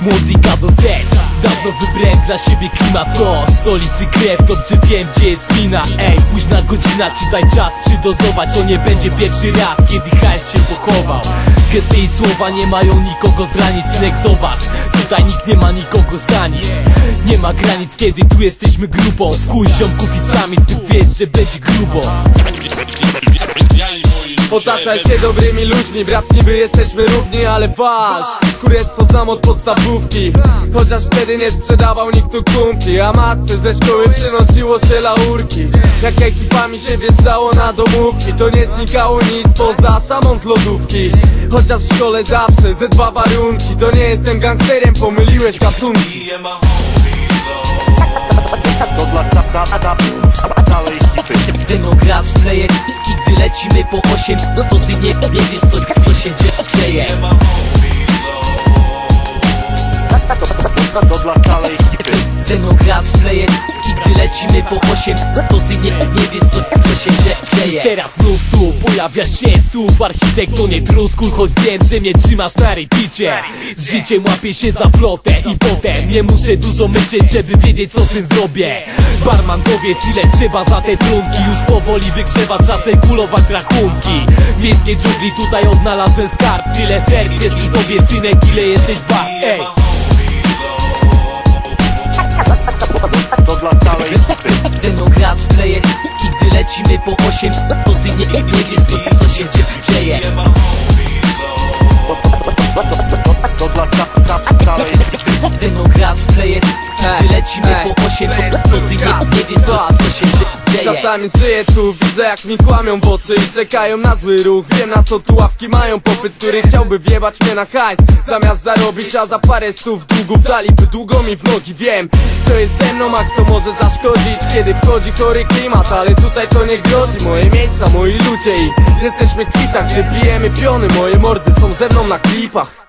Młody gado Z Dawno wybrałem dla siebie klimat. To Stolicy krew, dobrze wiem gdzie jest mina. Ej, późna godzina, czy daj czas przydozować? To nie będzie pierwszy raz, kiedy hajs się pochował. Gesty i słowa nie mają nikogo zranić Synek zobacz, tutaj nikt nie ma nikogo za nic. Nie ma granic, kiedy tu jesteśmy grupą. Chuj ziomków i samic, ty wiesz, że będzie grubo Otaczaj się dobrymi ludźmi, brat niby jesteśmy równi, ale walcz. Kurestwo sam od podstawówki Chociaż wtedy nie sprzedawał nikt tu kumpli A matce ze szkoły przynosiło się laurki. Jak ekipami się wjeżdżało na domówki To nie znikało nic poza samą z lodówki Chociaż w szkole zawsze ze dwa warunki To nie jestem gangsterem, pomyliłeś gatunki. To dla ca- ca- ca- całej ekipy. Ze mną gracz, player i, i gdy lecimy po 8 No to ty nie, nie wiesz co, co się dzie- dzieje. To dla całej ekipy Ze mną gracz, player lecimy po 8 No to ty nie, nie wiesz co, co się dzie- dzieje Teraz znów tu pojawia się słów architektonie trusku Choć wiem, że mnie trzymasz na repicie Z życiem łapię się za flotę i potem Nie muszę dużo myśleć, żeby wiedzieć co z tym zrobię. Barman powiedz ile trzeba za te trunki. Już powoli wygrzewa czasem kulować rachunki. W miejskiej dżungli tutaj odnalazłem skarb. Tyle serc jest przy tobie synek, ile jesteś wart Ej, To dla ekipy Ze mną gracz, player i lecimy po 8 To ty nie, nie wiesz co, co się dzie- dzieje lecimy Ej, po 8 To, to ty nie, nie wiesz co, co się dzie- dzieje Czasami żyję tu, widzę jak mi kłamią w oczy I czekają na zły ruch. Wiem na co tu ławki mają popyt Który chciałby wjebać mnie na hajs. Zamiast zarobić, a za parę stów długu Daliby długo mi w nogi, wiem. Kto jest ze mną, a kto może zaszkodzić. Kiedy wchodzi chory klimat, ale tutaj to nie grozi. Moje miejsca, moi ludzie i jesteśmy kwita. Gdy bijemy piony, moje mordy są ze mną na klipach